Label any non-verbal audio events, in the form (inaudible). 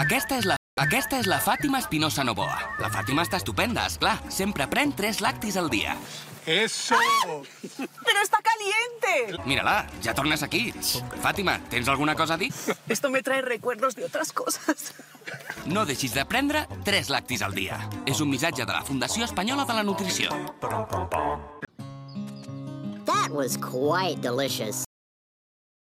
Aquesta és la... Aquesta és la Fàtima Espinosa Novoa. La Fàtima està estupenda, és clar. Sempre pren 3 lactis al dia. Eso! Ah! (laughs) Però està caliente! Mírala, ja tornes aquí. Fàtima, tens alguna cosa a dir? Esto me trae recuerdos de otras cosas. No deixis de prendre 3 lactis al dia. És un missatge de la Fundació Espanyola de la Nutrició. That was quite delicious.